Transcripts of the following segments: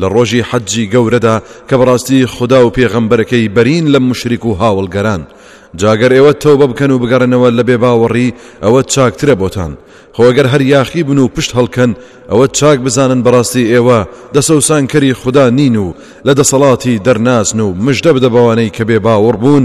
لە ڕۆژی حەجی گەورەدا کە بەڕاستی خودا و پێغەمبەرەکەی بەرین لە موشریک و هاوڵگەران جا گەر ئێوە تەوبە بکەن و بگەڕێنەوە لە بێ باوەڕی ئەوە چاکترە بۆتان خۆ گەر هەر یاخی بن و پشت هەڵکەن ئەوە چاک بزانن بەڕاستی ئێوە دەسەوسانکەری خودا نین و لە دەسەڵاتی دەرناچن و مژدە بدە بەوانەی کە بێ باوەڕ بوون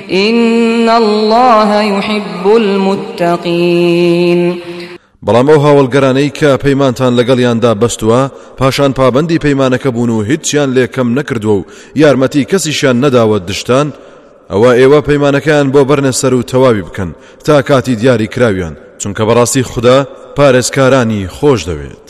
ان اللە یحب المتقین بەڵام ئەو هاوڵگەرانەی کە پەیمانتان لەگەڵیاندا بەستووە پاشان پابندی پەیمانەکە بوون و هیچیان لێ کەم نەکردووە و یارمەتی کەسیشیان نەداوە دشتان ئەوە ئێوە پەیمانەکەیان بۆ بەرنە سەر و تەواوی بکەن تا کاتی دیاری کراویان چونکە بەڕاستی خوددا پارێزکارانی خۆش دەوێت.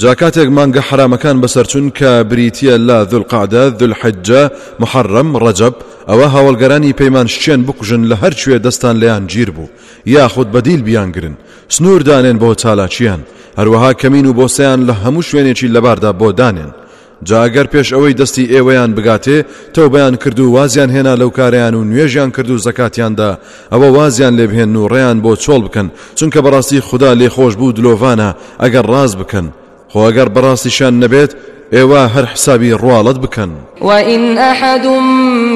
جا کاتێک مانگە حەرامەکان بەسەرچون کە بریتیە لە ذوالقعدە، ذوالحجە، محرم، رجب، ئەوە هاوەڵگەرانی پەیمان شکێن بکوژن لە هەر کوێ دەستان لێیان گیر بوو یاخود بە دیل بیانگرن، سنور دانێن بۆ چالاکیان، هەروەها کەمین و بۆسەیان لە هەموو شوێنێکی لەباردا بۆ دانێن. جا گەر پێش ئەوەی دەستی ئێوەیان بگاتێ تەوبەیان کرد و وازیان هێنا لەو کارەیان و نوێژیان کرد و زەکاتیاندا ئەوە وازیان لێ بهێن و ڕێیان بۆ چۆڵ بکەن چونکە بەڕاستی خوددا لێخۆش بوو دلۆڤانە ئەگەر ڕاز بکەن خۆ ئەگەر بەڕاستیشان نەبێت ئێوە هەر حسابی ڕواڵەت بکەن وئین ئەحد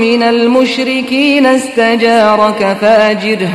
من المشرکین استجارەکە فاجره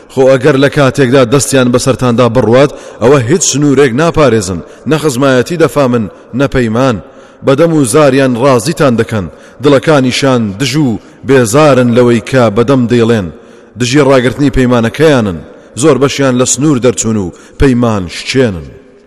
خۆ ئەگەر لە کاتێکدا دەستیان بەسەرتاندا بڕوات ئەوە هیچ سنوورێک ناپارێزن نە خزمایەتی دەفامن نە پەیمان بەدەم و زاریان ڕازیتان دەکەن دڵەکانیشان دژ و بێزارن لەوەی کە بەدەم دەیڵێن دژی ڕاگرتنی پەیمانەکەیانن زۆر بەشیان لە سنوور دەرچوون و پەیمان شکێنن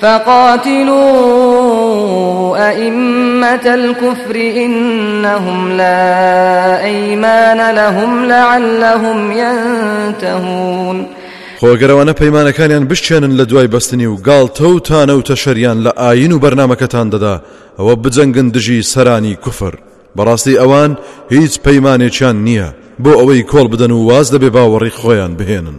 فقاتلوا ائمة الكفر انهم لا ایمان لهم لعلهم ینتهون خۆ گەر ئەوانە پەیمانەکانیان بشچێنن لە دوای بەستنی و گاڵتە و تانە و تەشەریان لە ئاین و بەرنمەکەتان دەدا ئەوە بجەنگن دژی سەرانی کوفر بەڕاستی ئەوان هیچ پەیمانێکیان نییە بۆ ئەوەی کۆڵ بدەن و واز لە بێ باوەڕی خۆیان بهێنن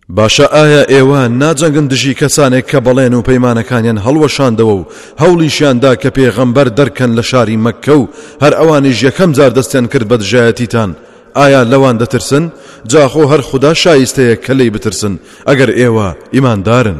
باشە ئایا ئێوە ناجەنگن دژی کەسانێک کە بەڵێن و پەیمانەکانیان هەڵوەشاندەوە و هەوڵیشیاندا کە پێغەمبەر دەرکەن لە شاری مەککە و هەر ئەوانیش یەکەم جار دەستیان کرد بە دژایەتیتان ئایا لەوان دەترسن جاخۆ هەر خوددا شایستەیە کە لێی بترسن ئەگەر ئێوە ئیماندارن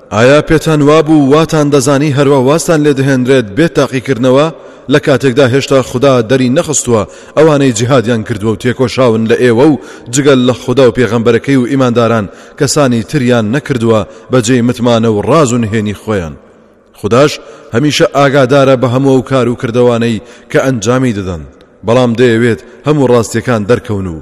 ئایا پێتان وابوو واتان دەزانی هەروا وازتان لێ دەهێنرێت بێ تاقیکردنەوە لە کاتێکدا هێشتا خودا دەری نەخستووە ئەوانەی جیهادیان کردووە و تێکۆشاون لە ئێوە و جگەل لە خودا و پێغەمبەرەکەی و ئیمانداران کەسانی تریان نەکردووە بە جێی متمانە و ڕاز و نهێنی خۆیان خداش هەمیشە ئاگادارە بە هەموو و کار و کردوانەی کە ئەنجامی دەدەن بەڵام دەیەوێت هەموو ڕاستیەکان دەرکەون و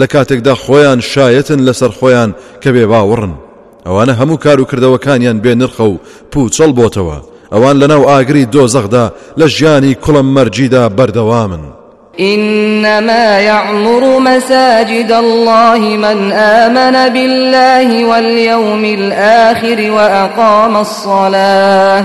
لە کاتێکدا خۆیان شایەتن لەسەر خۆیان کە بێ باوەڕن ئەوانە هەموو کار و کردەوەکانیان بێ نرخە و پوچەڵ بۆتەوە ئەوان لەناو ئاگری دۆزەخدا لە ژیانی کوڵم مەرجیدا بەردەوامن إنما يعمر مساجد الله من آمن بالله واليوم الآخر وأقام الصلاة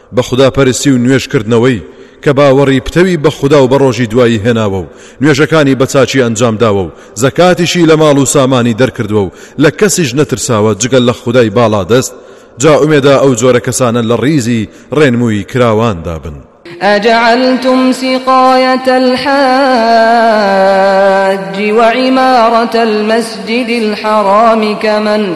بە خودا پەرستی و نوێژ کردنەوەی کە باوەڕی پتەوی بە خودا و بە ڕۆژی دوایی هێناوە و نوێژەکانی بە چاکی ئەنجام داوە و زەکاتیشی لە ماڵ و سامانی دەرکردووە و لە کەسیش نەترساوە جگە لە خودای باڵادەست جا ئومێدە ئەو جۆرە کەسانە لە ڕیزی ڕێنمووی کراواندا بن. أجعلتم سقاية الحاج وعمارة المسجد الحرام كمن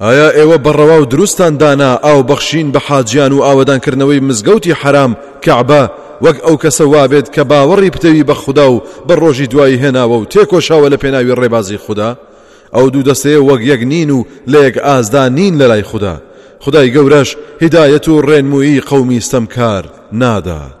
ئایا ئێوە بە ڕەوا و دروستتان دانا ئاو بەخشین بە حاجیان و ئاوەدانکردنەوەی مزگەوتی حەرام، کەعبە، وەک ئەو کەسە وابێت کە باوەڕی پتەوی بە خودا و بە ڕۆژی دوایی هێناوە و تێکۆشاوە لە پێناوی ڕێبازی خودا؟ ئەو دوو دەستەیە وەک یەک نین و لە یەک ئاستدا نین لەلای خودا. خودای گەورەش هیدایەت و ڕێنموویی قەومی ستەمکار نادات.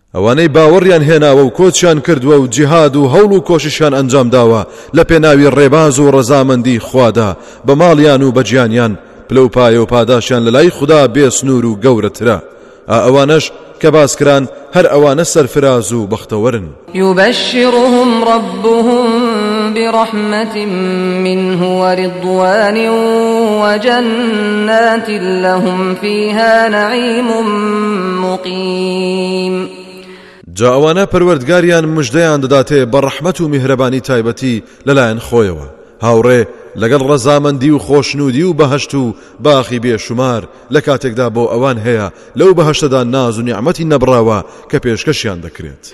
ئەوانەی باوەڕیان هێناوە و کۆچیان کردووە و جیهاد و هەوڵ و کۆششیان ئەنجام داوە لە پێناوی ڕێباز و ڕەزامەندیی خوادا بە ماڵیان و بە گیانیان، پلە و پایە و پاداشتیان لە لای خودا بێ سنوور و گەورەترە. ئا ئەوانەش کە باس کران، هەر ئەوانە سەرفراز و بەختەوەرن. یبشرهم ربهم برحمة منه ورضوان وجنات لهم فیها نعیم مقیم. الرحیم جا ئەوانە پەروەردگاریان مژدەیان دەداتێ بە ڕەحمەت و میهرەبانی تایبەتی لەلایەن خۆیەوە هاوڕێ لەگەڵ ڕەزامەندی و خۆشنودی و بەهشت و باخی بێشومار لە کاتێکدا بۆ ئەوان هەیە لەو بەهشتەدا ناز و نیعممەتی نەبراوە کە پێشکەشیان دەکرێت.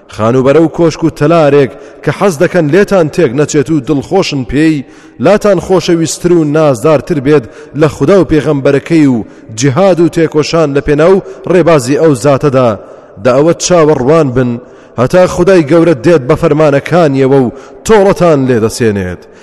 خانووبەرە و کۆشک و تەلارێک کە حەز دەکەن لێتان تێک نەچێت و دڵخۆشن پێی لاتان خۆشەویستتر و نازدارتر بێت لە خودا و پێغەمبەرەکەی و جیهاد و تێکۆشان لە پێناو ڕێبازی ئەو زاتەدا دا ئەوە چاوەڕوان بن هەتا خودای گەورە دێت بە فەرمانەکانیەوە و تۆڵەتان لێ دەسێنێت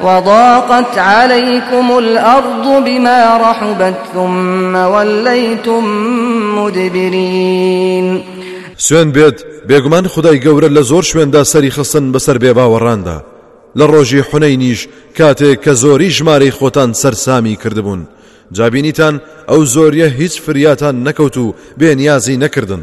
وضاقت علیکم الارض بما رحبت ثم ولیتم مدبرین سوێن بێت بێگومان خدای گەورە لە زۆر شوێندا سەری خستن بەسەر بێ باوەڕاندا لە ڕۆژی حونەی نیش کاتێک کە زۆری ژمارەی خۆتان سەرسامی کردبوون جابینیتان ئەو زۆریە هیچ فریاتان نەکەوت و بێنیازی نەکردن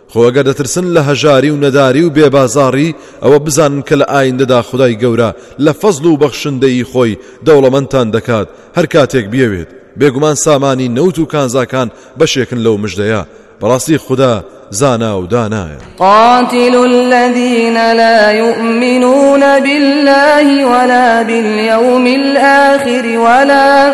خۆ ئەگەر دەترسن لە هەژاری و نەداری و بێ بازاڕی ئەوە بزانن کە لە ئایندەدا خودای گەورە لە فەزڵ و بەخشندەیی خۆی دەوڵەمەندتان دەکات هەر کاتێک بیەوێت، بێگومان سامانی نەوت و کانزاکان بەشێکن لەو مژدەیە، بەڕاستی خودا زانا و دانایە. قاتل الذین لا یؤمنون باللە ولا بالیوم الآخر ولا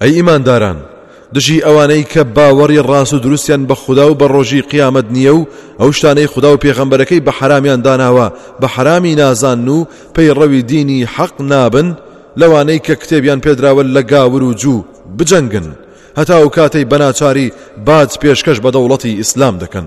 ئەی ئیمانداران، دژی ئەوانەی کە باوەڕی ڕاست و دروستیان بە خودا و بە ڕۆژی قیامەت نییە و ئەو شتانەی خودا و پێغەمبەرەکەی بە حەرامیان داناوە بە حەرامی نازانن و پەیڕەوی دینی حەق نابن، لەوانەی کە کتێبیان پێدراوە لە گاور و جوو، بجەنگن، هەتا ئەو کاتەی بەناچاری باج پێشکەش بە دەوڵەتی ئیسلام دەکەن،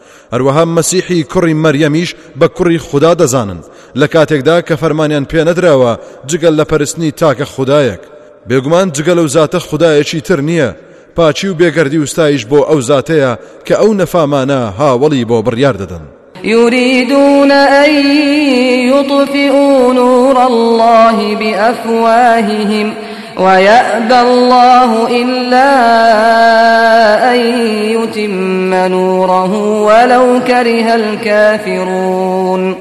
هەروەها مەسیحی کوڕی مەریەمیش بە کوڕی خودا دەزانن لە کاتێکدا کە فەرمانیان پێ نەدراوە جگەل لە پەرستنی تاکە خودایەک بێگومان جگەل و زاتە خدایەکی تر نییە پاچی و بێگەردی وستایش بۆ ئەو زاتەیە کە ئەو نەفامانە هاوڵی بۆ بڕیار دەدەن يريدون أن يطفئوا نور الله بأفواههم وَیَأْبَ اللَّهُ إِلَّا أَن یُتِمَّ نُورَهُ وَلَوْ کَرِهَ الْکَافِرُونَ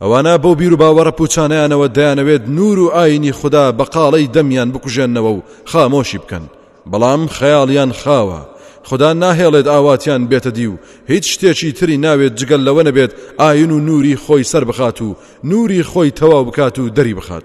ئەوانە بەو بیر و باوەڕە پوچانیانەوە دەیانەوێت نور و ئاینی خوددا بە قاڵەی دەمیان بکوژێنەوە و خامۆشی بکەن بەڵام خەیاڵیان خاوە خدا ناهێڵێت ئاواتیان بێتە دی و هیچ شتێکی تری ناوێت جگەل لەوە نەبێت ئاین و نوری خۆی سەر بخات و نوری خۆی تەواو بکات و دەری بخات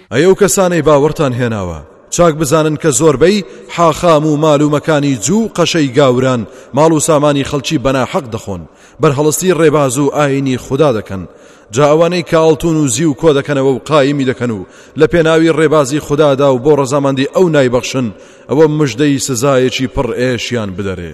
ئەی ئەو کەسانەی باوەڕتان هێناوە، چاک بزانن کە زۆربەی حاخام و مال و مەکانی جوو و قەشەی گاوران ماڵ و سامانی خەڵکی بەناحەق دەخۆن، بەرهەڵستی ڕێباز و ئاینی خودا دەکەن، جا ئەوانەی کە ئاڵتوون و زیو کۆدەکەنەوە و قایمی دەکەن و لە پێناوی ڕێبازی خودادا و بۆ ڕەزامەندی ئەو نایبەخشن، ئەوە مژدەی سزایەکی پڕ ئێشیان بدەرێ.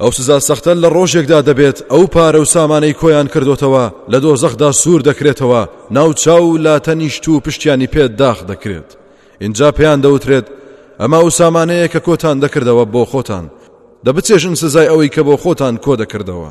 ئەو سزا سەختە لە ڕۆژێکدا دەبێت ئەو پارە و سامانەی کۆیان کردوتەوە لە دۆزەخدا سوور دەکرێتەوە ناوچاو و لاتەنیشت و پشتیانی پێ داخ دەکرێت اینجا پێیان دەوترێت ئەما و سامانەیە کە کۆتان دەکردەوە بۆ خۆتان دەبچێژن سزای ئەوەی کە بۆ خۆتان کۆ دەکردەوە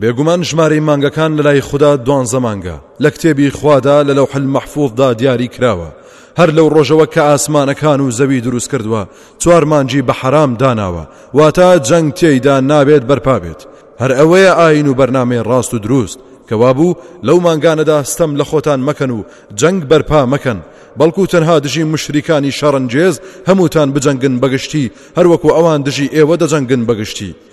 بێگومان ژمارەی مانگەکان لەلای خودا دوانزە مانگە، لە کتێبی خوادا لە لەوح المەحفوظدا دیاری کراوە، هەر لەو ڕۆژەوە کە ئاسمانەکان و زەوی دروست کردووە چوار مانگی بە حەرام داناوە، واتە جەنگ تێیدا نابێت بەرپا بێت، هەر ئەوەیە ئایین و بەرنامەی ڕاست و دروست، کە وابوو لەو مانگانەدا ستەم لە خۆتان مەکەن و جەنگ بەرپا مەکەن، بەڵکو تەنها دژی موشریکانی شەڕەنگێز هەمووتان بجەنگن بەگشتی هەروەکو ئەوان دژی ئێوە دەجەنگن بەگشتی.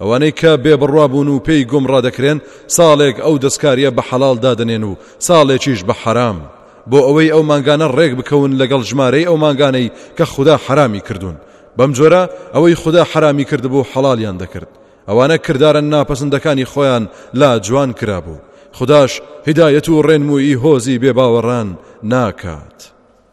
ئەوانەی کە بێ بڕوا بوون و پێی گومڕا دەکرێن ساڵێک ئەو دەستکارییە بە حەڵاڵ دادەنێن و ساڵێکیش بە حەرام بۆ ئەوەی ئەو مانگانە ڕێک بکەون لەگەڵ ژمارەی ئەو مانگانەی کە خودا حەرامی کردوون بەم جۆرە ئەوەی خودا حەرامی کردبوو حەڵالیان دەکرد ئەوانە کردارە ناپەسندەکانی خۆیان لا جوان کرابوو خداش هیدایەت و ڕێنمووی هۆزی بێباوەڕان ناکات.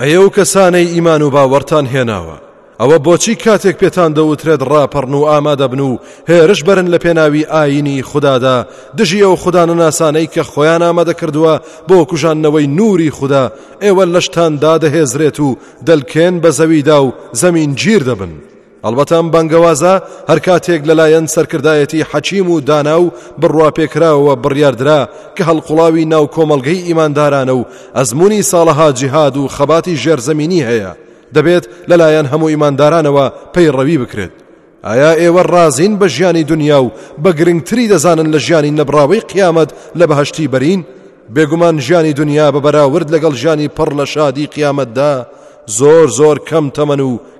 ئەی ئەو کەسانەی ئیمان و باوەڕتان هێناوە ئەوە بۆچی کاتێک پێتان دەوترێت ڕاپەڕن و ئامادەبن و هێرش بەرن لە پێناوی ئاینی خوددادا دژی ئەو خوددانە ناسانەی کە خۆیان ئامادە کردووە بۆ کوژاندنەوەی نوری خوددا ئێوە لەشتان دادەهێزرێت و دەلکێن بە زەویدا و زەمین گیر دەبن ئەڵبەتە ئەم بانگەوازە هەر کاتێک لەلایەن سەرکردایەتی حەکیم و دانا و بڕواپێکراوەوە بڕیاردرا کە هەڵقوڵاوی ناو کۆمەڵگەی ئیماندارانە و ئەزمموی ساڵەها جیهاد و خەباتی ژێرزەمینی هەیە دەبێت لەلایەن هەموو ئیماندارانەوە پەیڕەوی بکرێت ئایا ئێوە ڕازین بە ژیانی دنیا و بە گرنگتری دەزانن لە ژیانی نەبراوەی قیامەت لە بەهشتی بەرین بێگومان ژیانی دنیا بە بەراورد لەگەڵ ژیانی پڕ لە شادی قیامەتدا زۆر زۆر کەم تەمەن و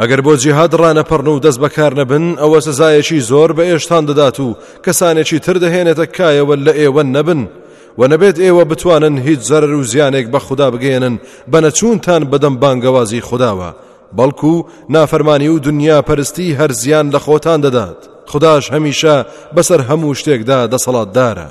ئەگەر بۆ جیهاد ڕانەپەڕن و دەست بەکار نەبن ئەوە سزایەکی زۆر بە ئێشتان دەدات و کەسانێکی تر دەهێنێتە کایەوە لە ئێوە نەبن و نەبێت ئێوە بتوانن هیچ زەرەر و زیانێک بە خوددا بگەێنن بە نەچوونتان بەدەم بانگەوازی خودداوە بەڵکو نافەرمانی و دنیا پەرستی هەر زیان لە خۆتان دەدات خداش هەمیشە بەسەر هەموو شتێکدا دەسەڵاتدارە.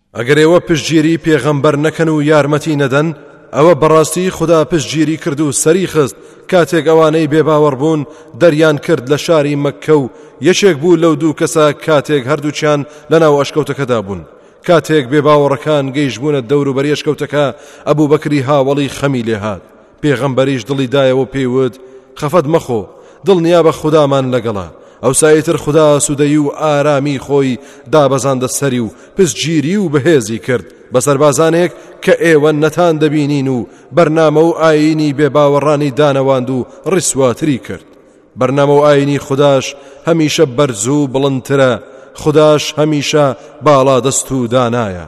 ئەگەر ئێوە پشتگیری پێغەمبەر نەکەن و یارمەتی نەدەن ئەوە بەڕاستی خدا پشتگیری کرد و سەری خست کاتێک ئەوانەی بێباوەڕ بوون دەریان کرد لە شاری مەککە و یەکێک بوو لەو دوو کەسە کاتێک هەردووچیان لەناو ئەشکەوتەکەدا بوون کاتێک بێباوەڕەکان گەیشتبوونە دەوروبەری ئەشکەوتەکە ئەبوو بەکری هاوەڵی خەمی لێهات پێغەمبەریش دڵی دایەوە پێی وت خەفەت مەخۆ دڵنیا بە خودامان لەگەڵە ئەو سایتر خدا سوودەی و ئارامی خۆی دابەزاندە سەری و پسگیری و بەهێزی کرد بە سەربازانێک کە ئێوە نەتان دەبینین و بەرنامە و ئاینی بێباوەڕانی دانەواند و ڕیسواتری کرد بەرنامە و ئاینی خودداش هەمیشە بەرزوو بڵندترە خودداش هەمیشە باڵا دەست و دانایە.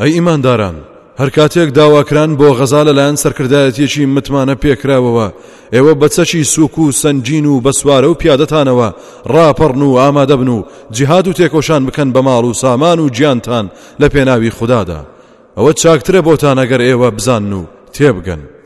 ئەی ئیمانداران، هەر کاتێک داواکران بۆ غەزا لەلایەن سەرکردایەتیەکی متمانە پێکراوەوە، ئێوە بە چەکی سووک و سەنگین و بە سوارە و پیادەتانەوە ڕاپەڕن و ئامادەبن و جیهاد و تێکۆشان بکەن بە ماڵ و سامان و گیانتان لە پێناوی خودادا، ئەوە چاکترە بۆتان ئەگەر ئێوە بزانن و تێبگەن.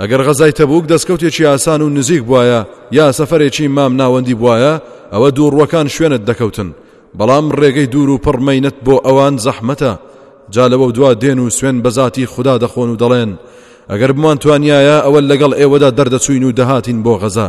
ئەگەر غەزای تەبووک دەستکەوتێکی ئاسان و نزیک بوایە یا سەفەرێکی مام ناوەندی بوایە ئەوە دووڕوەکان شوێنت دەکەوتن بەڵام ڕێگەی دوور و پڕ مەینەت بۆ ئەوان زەحمەتە جا لەوە دوا دێن و سوێن بەزاتی خوددا دەخۆن و دەڵێن ئەگەر بمان توانایە ئەوە لەگەڵ ئێوەدا دەردەچوین و دەهاتین بۆ غەزە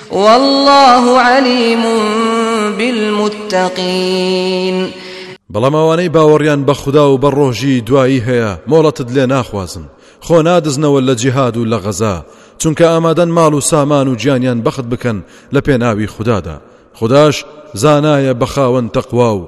واللە علیم بالمتقین بەڵام ئەوانەی باوەڕیان بە خودا و بە ڕۆژی دوایی هەیە مۆڵەتت لێ ناخوازن خۆ نادزنەوە لە جیهاد و لە غەزا چونکە ئامادەن ماڵ و سامان و گیانیان بەخت بکەن لە پێناوی خوددادا خداش زانایە بە خاوەن تەقوا و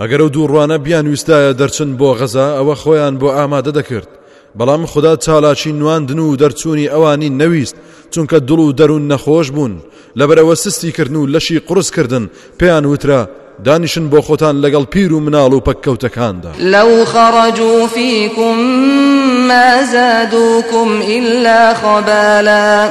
ئەگەر ئەو دوو ڕوانە بیانویستایە دەرچن بۆ غەزا ئەوە خۆیان بۆ ئامادە دەکرد بەڵام خدا چالاکی نواندن و دەرچوونی ئەوانی نەویست چونکە دڵ و دەروون نەخۆش بوون لەبەرەوە سستی کردن و لەشی قڕسکردن پێیان وترا دانیشن بۆ خۆتان لەگەڵ پیر و مناڵ و پەککەوتەکاندا لەو خەڕەجو فیکم ما زادوکم إلا خبالا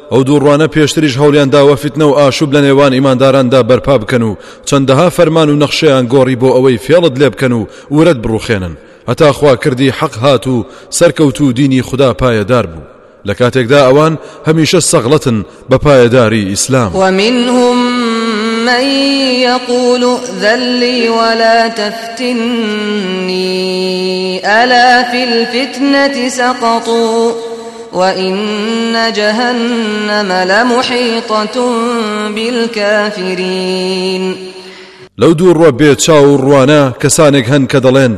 ئەو دوو ڕوانە پێشتریش هەوڵیان داوە فیتنە و ئاشوب لە نێوان ئیمانداراندا بەرپا بکەن و چەندەها فەرمان و نەخشەیان گۆڕی بۆ ئەوەی فێڵت لێ بکەن و ورەت بڕوخێنن هەتا خوا کردی حەق هات و سەرکەوت و دینی خوددا پایەدار بوو لە کاتێکدا ئەوان هەمیشە سەغڵەتن بە پایەداری ئیسلام ومنهم من يقول ذلي ولا تفتني ألا في الفتنة سقطوا وَإِنَّ جَهَنَّمَ لَمُحِیطَةٌ بِالْکَافِرِینَ. لەو دوو ڕووە بێ چاو و ڕوانە کەسانێک هەن کە دەڵێن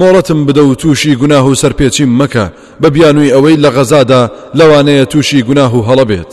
مۆڵەتم بدە و تووشی گوناه و سەرپێچیم مەکە بە بیانووی ئەوەی لە غەزادا لەوانەیە تووشی گوناه و هەڵە بێت،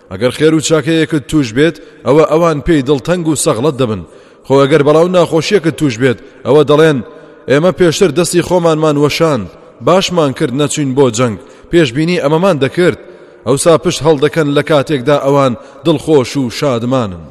ئەگەر خێر و چاکەیەکت توش بێت ئەوە ئەوان پێی دڵتەنگ و سەغڵەت دەبن خۆ ئەگەر بەڵاو ناخۆشیەکە توش بێت ئەوە دەڵێن ئێمە پێشتر دەستی خۆمانمان وەشاند باشمان کرد نەچوین بۆ جەنگ پێشببینی ئەمەمان دەکرد ئەوسا پشت هەڵدەکەن لە کاتێکدا ئەوان دڵخۆش و شادمانن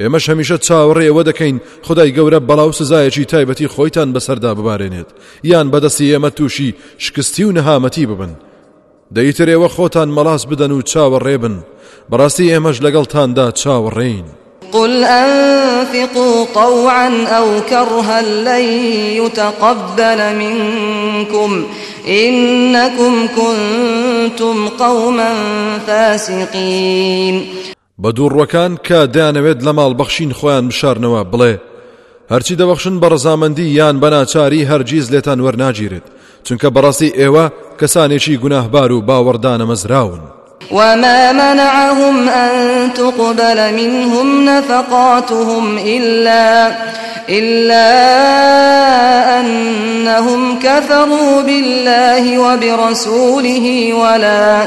ئێمەش هەمیشە چاوەڕێ ئەوە دەکەین خدای گەورە بەڵاو سزایەکی تایبەتی خۆیتان بەسەردا ببارێنێت یان بەدەستی ئێمە تووشی شکستی و نەهامەتی ببن دەیتر ئێوە خۆتان مەڵاس بدەن و چاوەڕێ بن بەڕاستی ئێمەش لەگەڵتاندا چاوەڕێین قل أنفقوا طوعا أو كرها لن يتقبل منكم إنكم كنتم قوما فاسقين بە دووڕوەکان کە دەیانەوێت لە ماڵ بەخشین خۆیان بشارنەوە بڵێ هەرچی دەبەخشن بە ڕزامەندی یان بەناچاری هەرگیز لێتان وەرناگیرێت چونکە بەڕاستی ئێوە کەسانێکی گوناهبار و باوەڕدانەمەزراون وما منعهم أن تقبل منهم نفقاتهم إلا إلا أنهم كفروا بالله وبرسوله ولا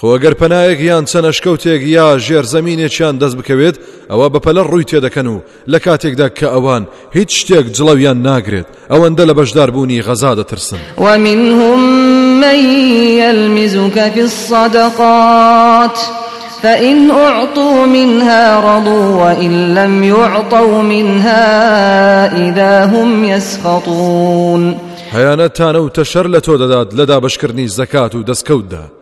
خۆ گەر پەنایەک یان چەند ئەشکەوتێک یا ژێرزەمینێکیان دەست بکەوێت ئەوە بەپەلە ڕووی تێدەکەن و لە کاتێکدا کە ئەوان هیچ شتێک جڵەویان ناگرێت ئەوەندە لە بەشداربوونی غەزا دەترسن ومنهم من يلمزك في الصدقات فإن أعطوا منها رضوا وإن لم يعطوا منها إذا هم يسخطون هەیانە تانە و تەشەر لە تۆ دەدات لە دابشکردنی زەکات و دەستکەوتدا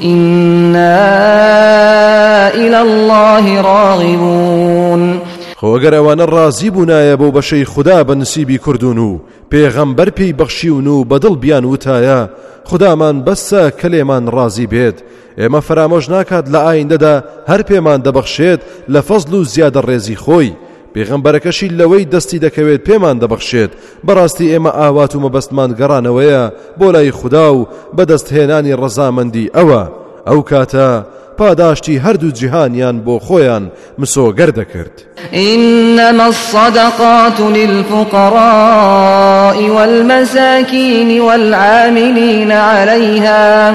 ئینا ئیلی اللە ڕاغبون خۆ ئەگەر ئەوانە ڕازی بوونایە بۆ بەشەی خوددا بە نسیبی کوردون و پێغەمبەر پێی بەخشیون و بەدڵ بیان وتایە خودامان بەسە کە لێمان ڕازی بێت ئێمە فەرامۆش ناکات لە ئایندەدا هەر پێمان دەبەخشێت لە فەزل و زیادە ڕێزی خۆی پێغەمبەرەکەشی لەوەی دەستی دەکەوێت پێمان دەبەخشێت، بەڕاستی ئێمە ئاوات و مەبەستمان گەڕانەوەیە بۆ لای خودا و بەدەست هێنانی ڕەزامەندی ئەوە، ئەو کاتە پاداشتی هەردوو جیهانیان بۆ خۆیان مسۆگەر دەکرد. انما الصدقات للفقراء والمساکین والعاملین علیها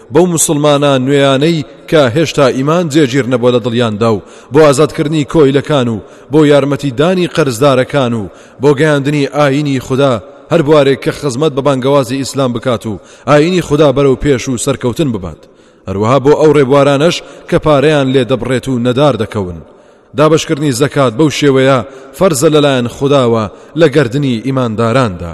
بەو موسڵمانە نوێیانەی کە هێشتا ئیمان جێگیر نەبووە لە دڵیاندا و بۆ ئازادکردنی کۆیلەکان و بۆ یارمەتی دانی قەرزدارەکان و بۆ گەیاندنی ئاینی خوددا هەر بوارێک کە خزمەت بە بانگەوازی ئیسلام بکات و ئاینی خوددا بەرەو پێش و سەرکەوتن ببات هەروەها بۆ ئەو ڕێبوارانەش کە پارەیان لێ دەبڕێت و نەدار دەکەون دابشکردنی زەکات بەو شێوەیە فەرزە لەلایەن خودداوە لە گردردنی ئیمانداراندا.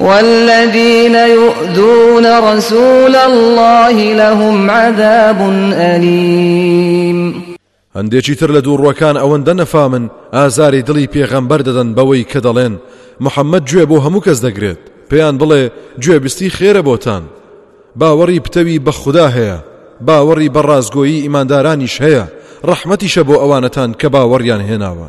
والذین یؤذون رسول اللە لهم عذاب الیم. هەندێکی تر لە دووڕوەکان ئەوەندە نەفامن ئازاری دڵی پێغەمبەر دەدەن بەوەی کە دەڵێن محەممەد گوێ بۆ هەموو کەس دەگرێت پێیان بڵێ گوێبیستی خێرە بۆتان باوەڕی پتەوی بە خوددا هەیە باوەڕی بە ڕازگۆیی ئیماندارانیش هەیە ڕەحمەتیشە بۆ ئەوانەتان کە باوەڕیان هێناوە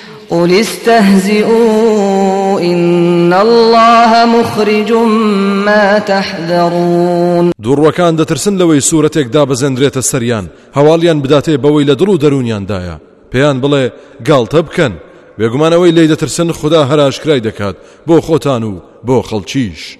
قل استهزئوا ان اللە مخرج ما تحذرون دوڕوەکان دەترسن لەوەی سورەتێک دابەزێنرێتە سەریان هەواڵیان بداتێ بەوەی لە دڵ و دەرونیاندایە پێیان بڵێ گاڵتە بکەن بێگومانەوەی لی دەترسن خدا هەراشکرای دەکات بۆ خۆتان و بۆ خەڵکیش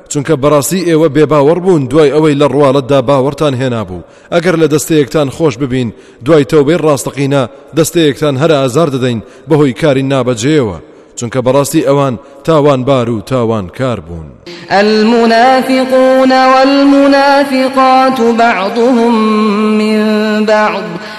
چونکە بەڕاستی ئێوە بێباوەڕ بوون دوای ئەوەی لە ڕواڵەتدا باوەڕتان هێنابوو ئەگەر لە دەستەیەکتان خۆش ببین دوای تەوبەی ڕاستەقینە دەستەیەکتان هەر ئازار دەدەین بەهۆی کاری نابەجێەوە چونکە بەڕاستی ئەوان تاوانبار و تاوانکار بوون المنافقون والمنافقات بعضهم من بعض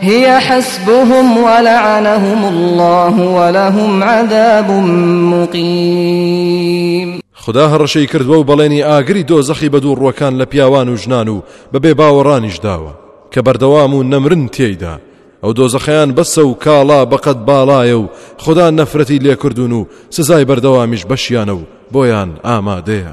هی حسبهم ولعنهم اللە ولهم عذاب مقیم خودا هەڕەشەی کردووە و بەڵێنی ئاگری دۆزەخی بە دوو ڕوەکان لە پیاوان و ژنان و بەبێ باوەڕانیش داوە کە بەردەوام و نەمرن تێیدا ئەو دۆزەخیان بەسە و کاڵا بەقەت باڵایە و خدا نەفرەتی لێکردون و سزای بەردەوامیش بەشیانە و بۆیان ئامادەیە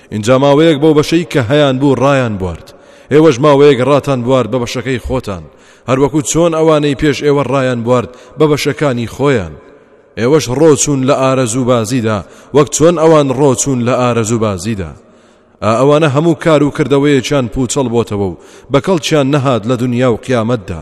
ئینجا ماوەیەک بەو بەشەی کە هەیان بوو ڕایان بوارد ئێوەش ماوەیەک ڕاتان بوارد بە بەشەکەی خۆتان هەروەکو چۆن ئەوانەی پێش ئێوە ڕایان بوارد بە بەشەکانی خۆیان ئێوەش ڕۆچوون لە ئارەزوو بازیدا وەک چۆن ئەوان ڕۆچوون لە ئارەزوو بازیدا ئەوانە هەموو کار و کردەوەیەکیان پوچەڵ بۆتەوە و بەکەڵکیان نەهات لە دنیا و قیامەتدا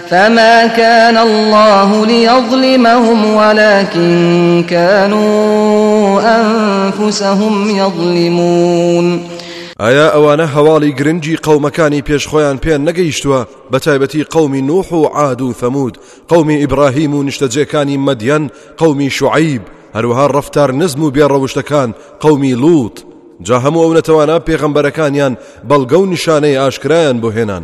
فما كان الله ليظلمهم ولكن كانوا أنفسهم يظلمون ئایا ئەوانە هەواڵی گرنگی قەومەکانی پێش خۆیان پێیان نەگەیشتووە بە تایبەتی قەومی نوح و عاد و ثەمود قەومی ئیبراهیم و نیشتەجێکانی مەدیەن قەومی شعیب هەروەها ڕفتار نزم و بێڕەوشتەکان قەومی لوط جا هەموو ئەو نەتەوانە پێغەمبەرەکانیان بەڵگە و نیشانەی ئاشکرایان بۆ هێنان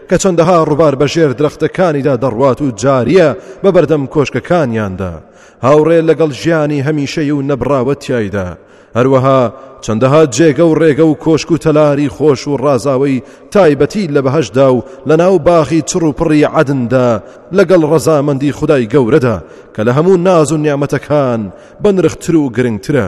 کە چەندەها ڕوبار بە ژێر درەختەکانیدا دەڕوات و جارییە بە بەردەم کۆشکەکانیاندا هاوڕێ لەگەڵ ژیانی هەمیشەی و نەبراوە تایدا هەروەها چەندەها جێگە و ڕێگە و کۆشک و تەلاری خۆش و ڕازاوی تایبەتی لە بەهشدا و لە ناو باخی چڕ و پڕی عدندا لەگەڵ ڕەزامەندی خدای گەورەدا کە لە هەموو ناز و نیامەتەکان بەنرختر و گرنگترە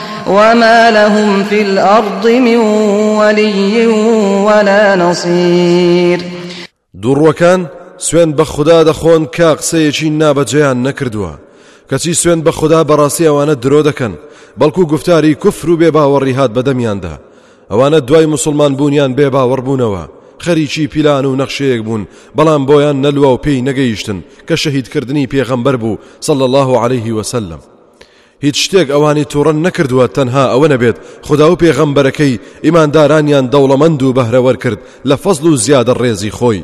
وما لهم فی الارض من ولی ولا نصیر دووڕوەکان سوێن بە خودا دەخۆن کە قسەیەکی نابەجێیان نەکردووە کەچی سوێن بە خودا بەڕاستی ئەوانە درۆ دەکەن بەڵکو گفتاری کوفر و بێ باوەڕی هات بەدەمیاندا ئەوانە دوای مسلمان بوونیان بێ باوەڕ بوونەوە خەریکی پیلان و نەخشەیەک بوون بەڵام بۆیان نەلووا و پێی نەگەیشتن کە شەهیدکردنی پێغەمبەر بوو صلى الله عليه وسلم هیچ شتێک ئەوانی توڕەن نەکردووە تەنها ئەوە نەبێت خودا و پێغەمبەرەکەی ئیماندارانیان دەوڵەمەند و بەهرەوەر کرد لە فەزڵ و زیادە ڕێزی خۆی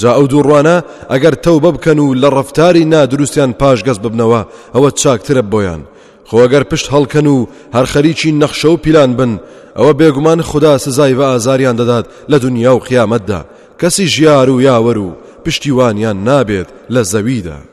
جا ئەو دووڕوانە ئەگەر تەوبە بکەن و لە ڕەفتاری نادروستیان پاشگەز ببنەوە ئەوە چاکترە بۆیان خۆگەر پشت هەڵکەن و هەر خەریکی نەخشە و پیلان بن ئەوە بێگومان خدا سزای بە ئازاریان دەدات لە دنیا و قیامەتدا کەسی ژیار و یاوەر و پشتیوانیان نابێت لە زەویدا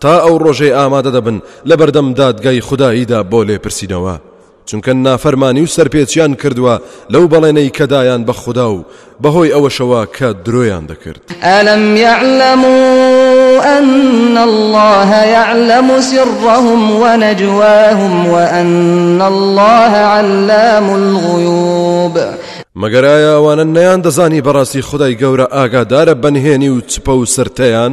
تا ئەو ڕۆژەی ئامادە دەبن لە بەردەم دادگای خوداییدا بۆ لێپرسینەوە چونکە نافەرمانی و سەرپێچیان کردووە لەو بەڵێنەی کە دایان بە خودا و بەهۆی ئەوەشەوە کە درۆیان دەکرد ئەلم یعلم أن الله يعلم سرهم ونجواهم وأن الله علام الغيوب مەگەر ئایا ئەوانە نەیان دەزانی بەڕاستی خدای گەورە ئاگادارە بەنهێنی و چپە و سرتەیان؟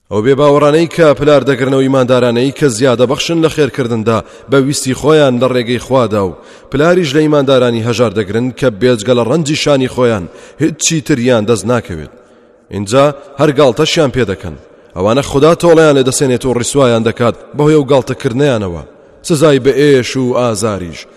ئەو بێ باوەڕانەی کە پلار دەگرنەوە ئیماندارانەی کە زیادە بەخشن لە خێرکردندا بە ویستی خۆیان لە ڕێگەی خوادا و پلاریش لە ئیماندارانی هەژار دەگرن کە بێجگە لە ڕەنجی شانی خۆیان هیچی تریان دەست ناکەوێت اینجا هەر گاڵتەشیان پێ دەکەن ئەوانە خوددا تۆڵیان لە دەسێنێت و ڕیسوایان دەکات بەهۆی و گاڵتەکردنیانەوە سزای بە ئێش و ئازاریش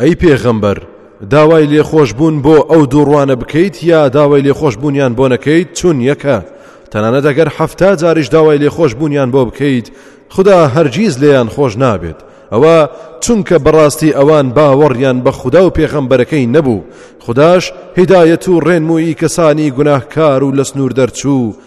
ئەی پێغەمبەر داوای لێخۆشبوون بۆ ئەو دووڕوانە بکەیت یا داوای لێخۆشببوونیان بۆ نەکەیت چون یەکە تەنانە دەگەر حەفتا جاریش داوای لێخۆشببوونیان بۆ بکەیت خدا هەرگیز لێیان خۆش نابێت ئەوە چونکە بەڕاستی ئەوان باوەڕیان بە خوددا و پێخەمبەرەکەی نەبوو خداش هیدایەت و ڕێنمویی کەسانی گوناهکار و لە سنوور دەرچوو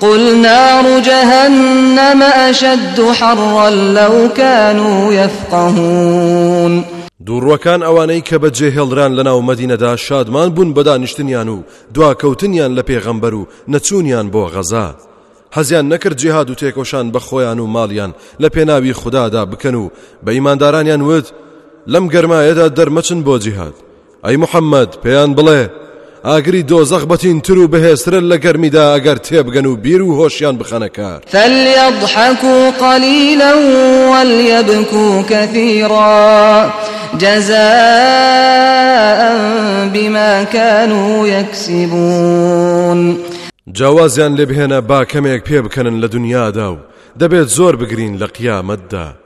قل نار جهنم اشد حرا لو کانوا یفقهون دووڕوەکان ئەوانەی کە بە جێهێڵران لە ناو مەدینەدا شادمان بوون بەدانیشتنیان و دواکەوتنیان لە پێغەمبەر و نەچوونیان بۆ غەزا حەزیان نەکرد جێهاد و تێکۆشان بە خۆیان و ماڵیان لە پێناوی خوددادا بکەن و بە ئیماندارانیان وت لەم گەرمایەدا دەرمەچن بۆ جیهاد ئەی محەممەد، پێیان بڵێ، ئاگری دۆزەخ بەتینتر و بەهێزترە لە گەرمیدا ئەگەر تێبگەن و بیر و هۆشیان بخەنە کار. فلیضحکوا قلیلا ولیبکوا کثیرا جزاء بما کانوا یکسبون. جا وازیان لێبهێنە با کەمێک پێبکەنن لە دنیادا و دەبێت زۆر بگرین لە قیامەتدا.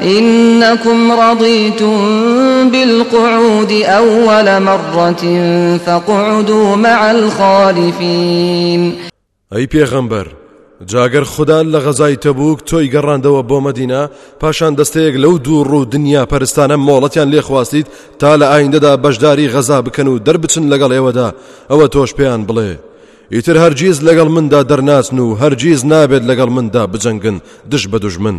انکم رضیتم بالقعود اول مرة فقعدو مع الخالفین ئەی پێغەمبەر جا گەر خودا لە غەزای تەبوک تۆی گەڕاندەوە بۆ مەدینا پاشان دەستەیەک لەو دوو ڕوو دنیا پەرستانە مۆڵەتیان لێخواستیت تا لە ئایندەدا بەشداری غەزا بکەن و دەربچن لەگەڵ ئێوەدا ئەوە تۆش پێیان بڵێ ئیتر هەرگیز لەگەڵ مندا دەرناچن و هەرگیز نابێت لەگەڵ مندا بجەنگن دش بە دژمن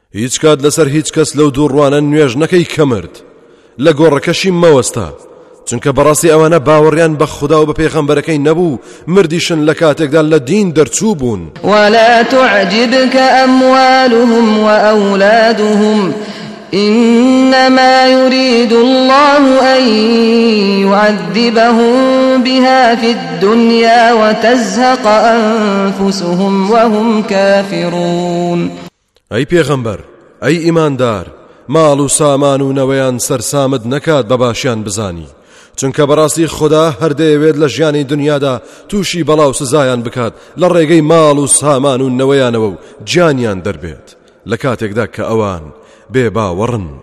هیچ کات لەسەر هیچ کەس لەو دوو ڕوانە نوێژ نەکەی کە مرد لە گۆڕەکەشی مەوەستە چونکە بەڕاستی ئەوانە باوەڕیان بە خوددا و بە پێغەمبەرەکەی نەبوو مردیشن لە کاتێکدا لە دین دەرچوو بوون ولا تعجبکە ئەموالهم وأولادهم إنما يريد الله أن يعذبهم بها في الدنيا وتزهق أنفسهم وهم كافرون ئەی پێغەمبەر، ئەی ئیماندار، ماڵ و سامان و نەوەیان سەرسامت نەکات بە باشیان بزانی، چونکە بەڕاستی خودا هەر دەیەوێت لە ژیانی دنیادا تووشی بەڵا و سزایان بکات لە ڕێگەی ماڵ و سامان و نەوەیانەوە و گیانیان دەربێت لە کاتێکدا کە ئەوان بێباوەڕن.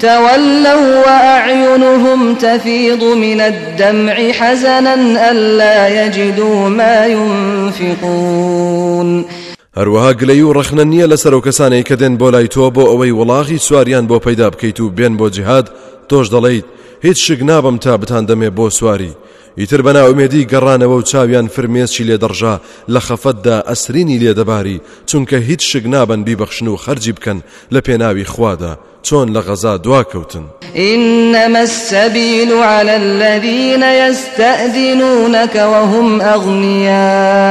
تولوا واعینهم تفیض من الدمع حزنا الا یجدوا ما ینفقون هەروەها گلەی و ڕخنە نییە لەسەر و کەسانەی کە دێن بۆ لای تۆ بۆ ئەوەی وڵاغی سواریان بۆ پەیدا بکەیت و بێن بۆ جهاد تۆش دەڵیت هیچ شک نابم تا بتان دەمێ بۆ سواری ئیتر بە نائومێدی گەڕانەوە و چاویان فرمێسکی لێ دەڕژا، لە خەفەتدا ئەسرینی لێ دەباری، چونکە هیچ شک نابەن بیبەخشن و خەرجی بکەن لە پێناوی خوادا، چۆن لە غەزا دوا کەوتن. انما السبیل علی الذین یستأذنونک وهم اغنیاء،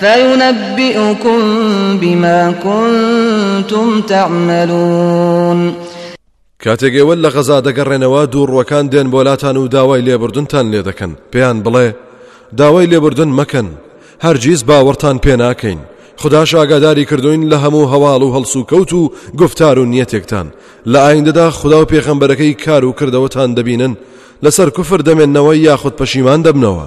فَیُنَبِّئُکُم بِما کُنتُم تَعمَلُونَ کاتێک ئێوە لە غەزا دەگەڕێنەوە دوو ڕوەکان دێن بۆلاتان و داوای لێبوردنتان لێ دەکەن پێیان بڵێ داوای لێبوردن مەکەن هەرگیز باوەڕتان پێ ناکەین خداش ئاگاداری کردوین لە هەموو هەواڵ و هەڵسو کەوت و گفتار و نیەتێکتان لە ئایندەدا خدا و پێخەمبەرەکەی کار و کردەوەتان دەبینن لەسەر کوفر دەمێنەوە یاخود پەشیمان دەبنەوە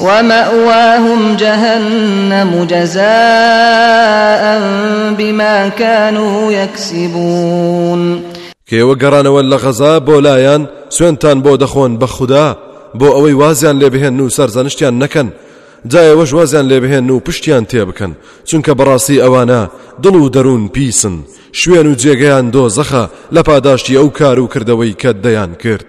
ومأواهم جهنم جزاء بما كانوا یکسبون کەیەوە گەڕانەوە لە غەزا بۆ لایەن سوێنتان بۆ دەخۆن بە خوددا بۆ ئەوەی وازیان لێ بهێن و سەرزەنشتیان نەکەن جایەوەش وازیان لێ بهێن و پشتیان تێ بکەن چونکە بەڕاستی ئەوانە دڵ و دەروون پیسن شوێن و جێگەیان دۆزەخە لە پاداشتی ئەو کار و کردەوەی کە دەیان کرد.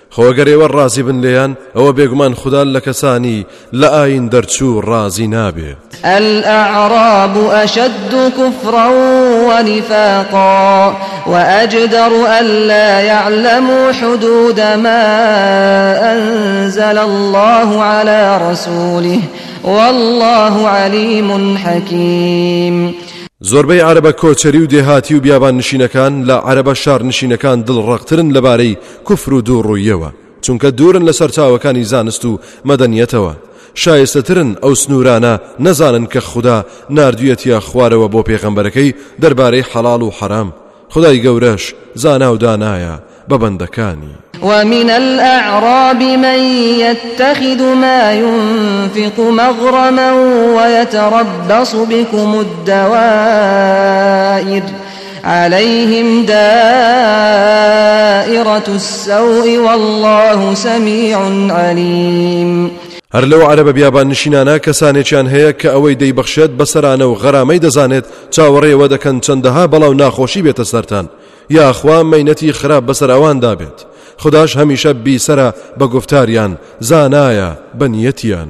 خۆ گەر ئێوە ڕازی بن لێیان ئەوە بێگومان خودا لە کەسانی لە ئایین دەرچوو ڕازی نابێت. الاعراب اشد کفرا ونفاقا واجدر الا یعلموا حدود ما انزل الله علی رسوله والله علیم حکیم. زۆربەی عەرەبە کۆچەری و دێهاتی و بیابان نشینەکان لە عەرەبە شارنشینەکان دڵڕەقترن لەبارەی کفر و دوو ڕووییەوە، چونکە دوورن لە سەرچاوەکانی زانست و مەدەنیەتەوە، شایستەترن ئەو سنوورانە نەزانن کە خودا ناردویەتیە خوارەوە بۆ پێغەمبەرەکەی دەربارەی حەڵاڵ و حەرام، خودای گەورەش زانا و دانایە بە بەندەکانی. ومن الاعراب من یتخذ ما ینفق مغرما ویتربص بکم الدوائر علیهم دائرة السوء واللە سمیع علیم. هەر لەو عەرەبە بیابان نشینانە کەسانێکیان هەیە کە ئەوەی دەیبەخشێت بە سەرانە و غەرامەی دەزانێت چاوەڕێەوە دەکەن چەندەها بەڵاو ناخۆشی بێتە سەران یاخوا مەینەتی خراپ بەسەر ئەواندا بێت خداش هەمیشە بیسرە بە گفتاریان زانایە بە نیەتیان.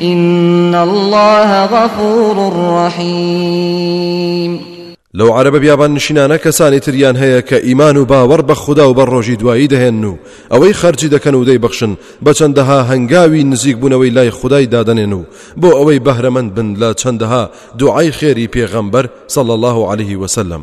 ان اللە غفور رحیم لەو عەرەبە بیابان نشینانە کەسانی تریان هەیە کە ئیمان و باوەڕ بە خودا و بە ڕۆژی دوایی دەهێن و ئەوەی خەرجی دەکەن و دەیبەخشن بە چەندەها هەنگاوی نزیک بوونەوەی لای خودای دادەنێن و بۆ ئەوەی بەهرەمەند بن لە چەندەها دوعای خێری پێغەمبەر صلی الله عليه وسلم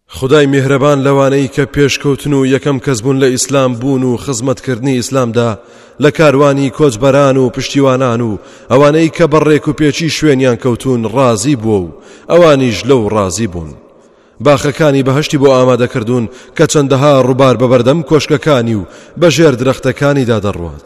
خودای میهرەبان لەوانەی کە پێشکەوتن و یەکەم کەس بوون لە ئیسلام بوون و خزمەتکردنی ئیسلامدا لە کاروانی کۆچبەران و پشتیوانان و ئەوانەی کە بە ڕێک و پێچی شوێنیان کەوتوون ڕازی بووە و ئەوانیش لەو ڕازی بوون باخەکانی بەهشتی بۆ ئامادەکردوون کە چەندەها ڕووبار بە بەردەم کۆشکەکانی و بە ژێر درەختەکانیدا دەڕوات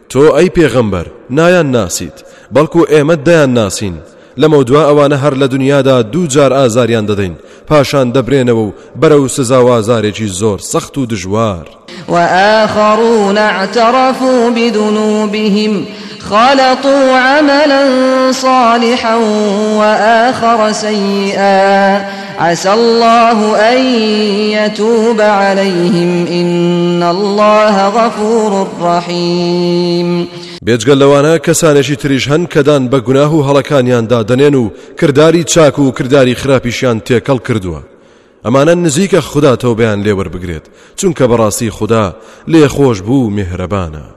تۆ ئەی پێغەمبەر نایان ناسیت بەڵکو ئێمە دەیان ناسین لەمەودوا ئەوانە هەر لە دنیادا دوو جار ئازاریان دەدەین پاشان دەبرێنەوە و بەرەو سزا و ئازارێکی زۆر سەخت و دژوار وآخرون اعترفوا بذنوبهم خلطوا عملا صالحا وآخر سيئا عسى اللە ان یتوب علیهم ان اللە غفور رحیم بێجگە لەوانە کەسانێکی تریش هەن کە دان بە گوناه و هەڵەکانیاندا دەنێن و کردداری چاک و کردداری خراپیشیان تێکەڵ کردووە ئەمانە نزیکە خوددا تەوبیان لێوەربگرێت چونکە بەڕاستی خوددا لێ خۆش بوو مهرەبانە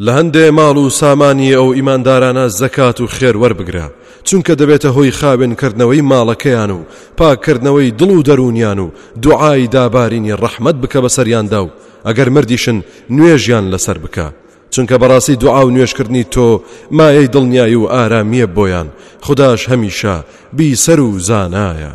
لە هەندێ ماڵ و سامانی ئەو ئیماندارانە زەکات و خێر وەربگرە چونکە دەبێتە هۆی خاوێنکردنەوەی ماڵەکەیان و پاککردنەوەی دڵ و دەروونیان و دوعای دابارینی ڕەحمەت بکە بەسەریاندا و ئەگەر مردیشن نوێژیان لەسەر بکە چونکە بەڕاستی دوعا و نوێشکردنی تۆ مایەی دڵنیایی و ئارامیە بۆیان خداش هەمیشە بیسەر و زانایە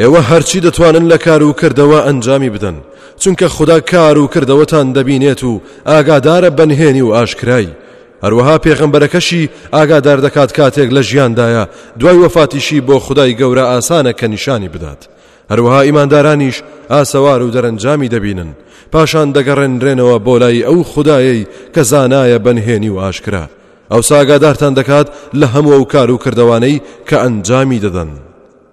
ئێوە هەرچی دەتوانن لە کار و کردەوە ئەنجامی بدەن، چونکە خودا کار و کردەوەتان دەبینێت و ئاگادارە بە نهێنی و ئاشکرای، هەروەها پێغەمبەرەکەشی ئاگادار دەکات کاتێک لە ژیاندایە دوای وەفاتیشی بۆ خودای گەورە ئاسانە کە نیشانی بدات، هەروەها ئیماندارانیش ئاسەوار و دەرەنجامی دەبینن، پاشان دەگەڕێنرێنەوە بۆ لای ئەو خودایەی کە زانایە بە نهێنی و ئاشکرا، ئەوسا ئاگادارتان دەکات لە هەموو ئەو کار و کردەوانەی کە ئەنجامی دەدەن.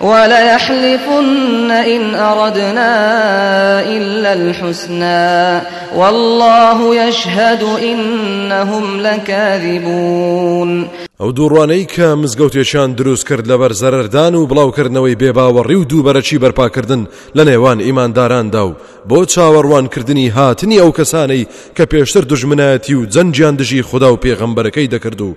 وليحلفن إن أردنا إلا الحسنی واللە یشهد إنهم لکاذبون ئەو دووڕوانەی کە مزگەوتێکیان دروست کرد لەبەر زەرەردان و بڵاوکردنەوەی بێباوەڕی و دووبەرەکی بەرپاکردن لە نێوان ئیمانداراندا و بۆ چاوەڕوانکردنی هاتنی ئەو کەسانەی کە پێشتر دژمنایەتی و جەنجیان دژی خوددا و پێغەمبەرەکەی دەکرد و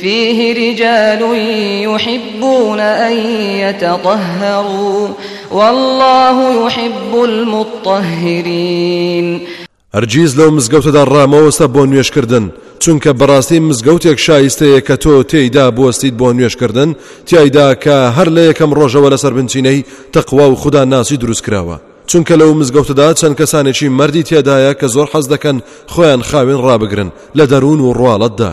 فیه رجال یحبون ان یتطهروا واللە یحب المطهرین هەرگیز لەو مزگەوتەدا ڕامەوەستە بۆ نوێشکردن چونکە بەڕاستی مزگەوتێک شایستەیە کە تۆ تێیدا بستیت بۆ نوێشکردن تایدا کە هەر لە یەکەم ڕۆژەوە لەسەر بنچینەی تەقوا و خوددا ناسی دروست کراوە چونکە لەو مزگەوتەدا چەند کەسانێکی مردی تێدایە کە زۆر حەز دەکەن خۆیان خاوێن ڕابگرن لە دەروون و ڕواڵەتدا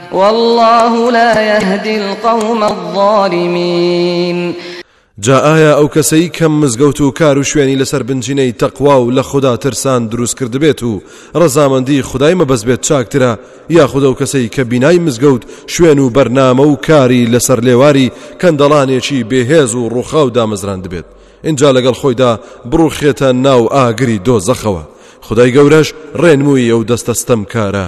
واللە لا یهدی القوم الظالمین جا ئایا ئەو کەسەی کەم مزگەوت و کار و شوێنی لەسەر بنجینەی تەقوا و لە خوددا ترسان دروست کردبێت و ڕەزامەندی خدای مەبەست بێت چاکترە یاخود ئەو کەسەی کە بینای مزگەوت شوێن و بەرنامە و کاری لەسەر لێواری کەندەڵانێکی بێهێز و ڕووخاو دامەزراند بێت اینجا لەگەڵ خۆیدا بڕوخێتە ناو ئاگری دۆزەخەوە خدای گەورەش ڕێنمووی ئەو دەستە ستەمکارە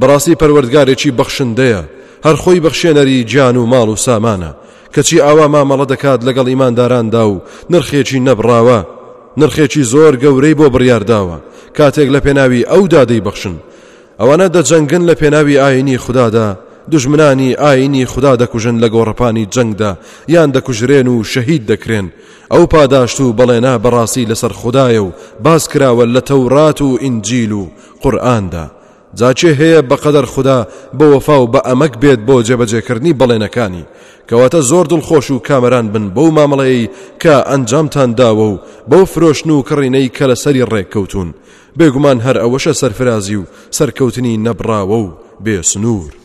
بەڕاستی پەروەردگارێکی بەخشندەیە هەر خۆی بەخشێنەری گیان و ماڵ و سامانە، کەچی ئاوا مامەڵە دەکات لەگەڵ ئیمانداراندا و نرخێکی نەبڕاوە، نرخێکی زۆر گەورەی بۆ بڕیارداوە، کاتێک لە پێناوی ئەودا دەیبەخشن. ئەوانە دەجەنگن لە پێناوی ئاینی خودادا، دوژمنانی ئاینی خودا دەکوژن لە گۆڕەپانی جەنگدا، یان دەکوژرێن و شەهید دەکرێن. ئەو پاداشت و بەڵێنە بەڕاستی لەسەر خودایە و باس کراوە لە تەورات و ئینجیل و قورئاندا. جا کێ هەیە بەقەدەر خودا بە وەفا و بە ئەمەک بێت بۆ جێبەجێکردنی بەڵێنەکانی، کەواتە زۆر دڵخۆش و کامەران بن بەو مامەڵەیەی کە ئەنجامتان داوە و بەو فرۆشتن و کڕینەی کە لەسەری ڕێککەوتوون، بێگومان هەر ئەوەشە سەرفرازی و سەرکەوتنی نەبڕاوە و بێ سنوور.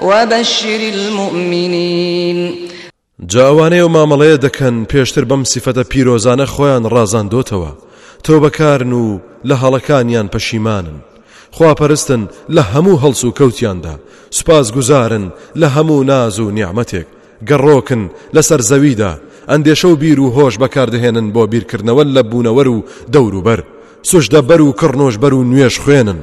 وبشر المومنین. جا ئەوانەی ئەو مامەڵەیە دەکەن پێشتر بەم سیفەتە پیرۆزانە خۆیان ڕازاندۆتەوە تۆبەکارن و لە هەڵەکانیان پەشیمانن خواپەرستن لە هەموو هەڵس و کەوتیاندا سوپاس گوزارن لە هەموو ناز و نیعممەتێک گەڕۆکن لەسەر زەویدا، ئەندێشە و بیر و هۆش بەکاردەهێنن بۆ بیرکردنەوە لە بوونەوەر و دەوروبەر، سوژدەبەر و کڕنوشبەر و نوێژخوێنن،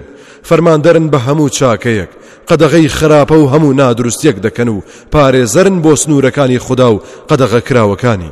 فەرماندەرن بە هەموو چاکەیەک، قەدەغەی خراپە و هەموو نادروستییەک دەکەن و پارێزەرن بۆ سنوورەکانی خودا و قەدەغەکراوەکانی.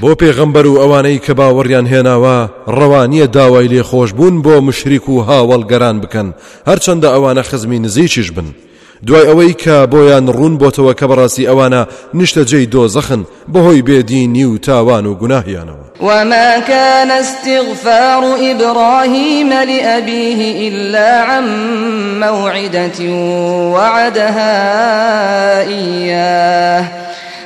بۆ پێغەمبەر و ئەوانەی کە باوەڕیان هێناوە ڕەوا نییە داوای لێخۆشبوون بۆ موشریک و هاوەڵگەران بکەن هەرچەندە ئەوانە خزمی نزیکیش بن دوای ئەوەی کە بۆیان ڕوون بۆتەوە کە بەڕاستی ئەوانە نیشتەجێی دۆزەخن بەهۆی بێدینی و تاوان و گوناهیانەوە. وما كان استغفار إبراهيم لأبيه إلا عن موعدة وعدها إياه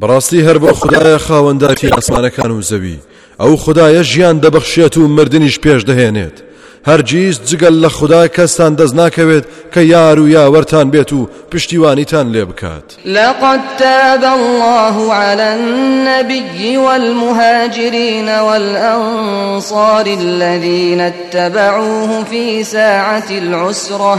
بەڕاستی هەر بۆ خودایە خاوەندارێتی ئاسمانەکان و زەوی، ئەو خودایە ژیان دەبەخشێت و مردنیش پێش دەهێنێت، هەرگیز جگە لە خودا کەستان دەست ناکەوێت کە یار و یاوەرتان بێت و پشتیوانیتان لێ بکات. لقد تاب اللە علی النبی والمهاجرین والانصار الذین اتبعوه فی ساعة العسرة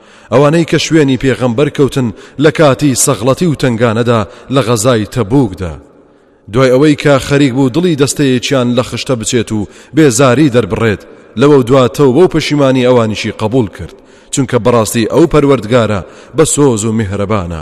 ئەوانەی کە شوێنی پێغەمبەر کەوتن لە کاتی سەغڵەتی و تنگانەدا لە غەزای تەبوکدا دوای ئەوەی کە خەریک بوو دڵی دەستەیەکیان لە خشتە بچێت و بێزاری دەربڕێت لەوە دوا تەوبە و پەشیمانی ئەوانیشی قبول کرد چونکە بەڕاستی ئەو پەروەردگارە بە سۆز و میهرەبانە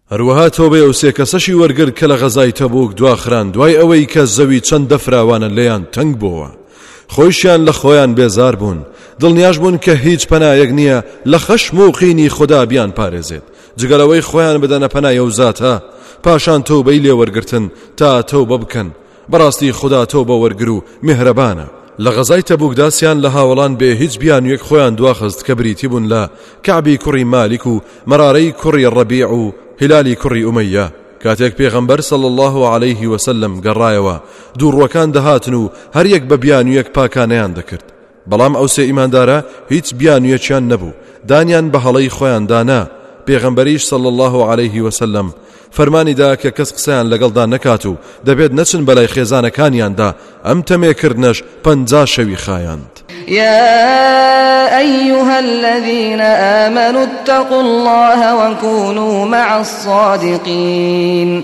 هەروەها تۆبەی ئەو سێ کەسەشی وەرگرت کە لە غەزای تەبوک دواخران دوای ئەوەی کە زەوی چەندە فراوانە لێیان تەنگ بۆوە خۆیشیان لە خۆیان بێزار بوون دڵنیاش بوون کە هیچ پەنایەک نییە لە خەشم و قینی خدا بیان پارێزێت جگەلەوەی خۆیان بدەنە پەنای ئەو زاتە پاشان تۆبەی لێوەرگرتن تا تۆبە بکەن بەڕاستی خودا تۆبە وەرگر و میهرەبانە. لە غەزای تەبوکدا سیان لە هاوەڵان بێ هیچ بیانویەک خۆیان دواخست کە بریتی بوون لە، کەعبی کوڕی مالیک و مەرارەی کوڕی ڕەبیع و هیلالی کوڕی ئومەیە، کاتێک پێغەمبەر صلی اللە علیه وسلم گەڕایەوە دووڕوەکان دەهاتن و هەر یەک بە بیانویەک پاکانەیان دەکرد، بەڵام ئەو سێ ئیماندارە هیچ بیانویەکیان نەبوو دانیان بە هەڵەی خۆیان دانا پێغەمبەریش صلی الله عليه وسلم فەرمانی دا کە کەس قسەیان لەگەڵدا نەکات و دەبێت نەچن بەلای خێزانەکانیاندا ئەم تەمێکردنەش پەنجا شەوی خایاند يا أيها الذين آمنوا اتقوا الله وكونوا مع الصادقين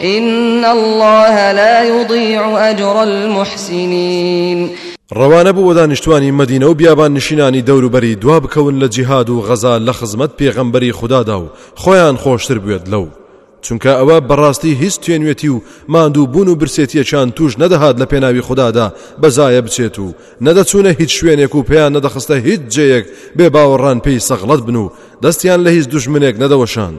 ان اللە لا یضیع اجر المحسنین ڕەوانەبوو و دانیشتوانی مەدینە و بیابان نشینانی دەوروبەری دوا بکەون لە جیهاد و غەزا لە خزمەت پێغەمبەری خوددادا و خۆیان خۆشتر بوێت لەو چونکە ئەوە بەڕاستی هیچ توێنوێتی و ماندوو بوون و برسێتیەکان توش نەدەهات لە پێناوی خوددادا بەزایە بچێت و نەدەچوونە هیچ شوێنێک و پێیان نەدەخستە هیچ جێیەک بێ باوەڕان پێی سەغڵەت بن و دەستیان لە هیچ دژمنێک نەدەوەشاند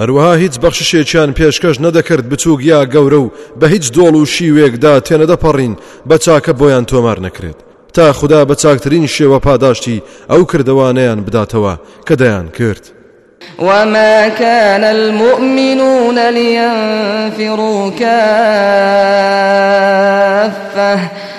هەروەها هیچ بەخششێکیان پێشکەش نەدەکرد بچووک یا گەورە و بە هیچ دۆڵ و شیوێکدا تێنەدەپەڕین بە چاکە بۆیان تۆمار نەکرێت تا خودا بە چاکترین شێوە پاداشتی ئەو کردەوانەیان بداتەوە کە دەیانکرد. وما كان المؤمنون لينفروا كافة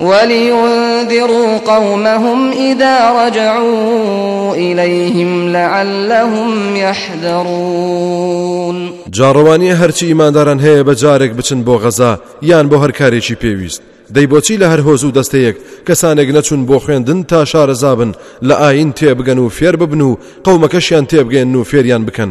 وَلِیُنذِرُوا قَوْمَهُمْ إِذَا رَجَعُوا إِلَیْهِمْ لَعَلَّهُمْ یَحْذَرُونَ جا ڕەوانییە هەرچی ئیمانداران هەیە بە جارێک بچن بۆ غەزا یان بۆ هەر کارێکی پێویست دەی بۆچی لە هەر هۆز و دەستەیەک کەسانێک نەچوون بۆ خوێندن تا شارەزابن لە ئاین تێبگەن و فێر ببن و قەومەکەشیان تێبگەن و فێریان بکەن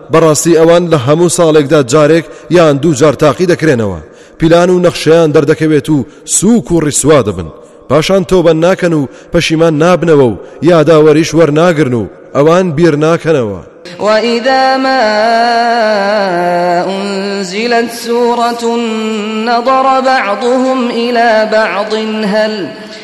بەڕاستی ئەوان لە هەموو ساڵێکدا جارێک یان دوو جار تاقی دەکرێنەوە پیلان و نەخشەیان دەردەکەوێت و سووک و ڕیسوا دەبن پاشان تۆبە ناکەن و پەشیمان نابنەوە و یاداوەریش وەرناگرن و ئەوان بیر ناکەنەوە وإذا ما أنزلت سورة نظر بعضهم إلى بعض هل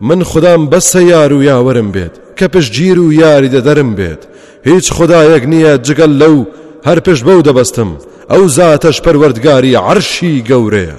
من خودام بەسە یار و یاوەرم بێت کە پشتگیر و یاریدەدەرم بێت هیچ خودایەک نییە جگەل لەو هەر پشت بەو دەبەستم ئەو زاتەش پەروەردگاری عەرشی گەورەیە.